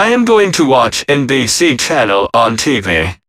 I am going to watch NBC channel on TV.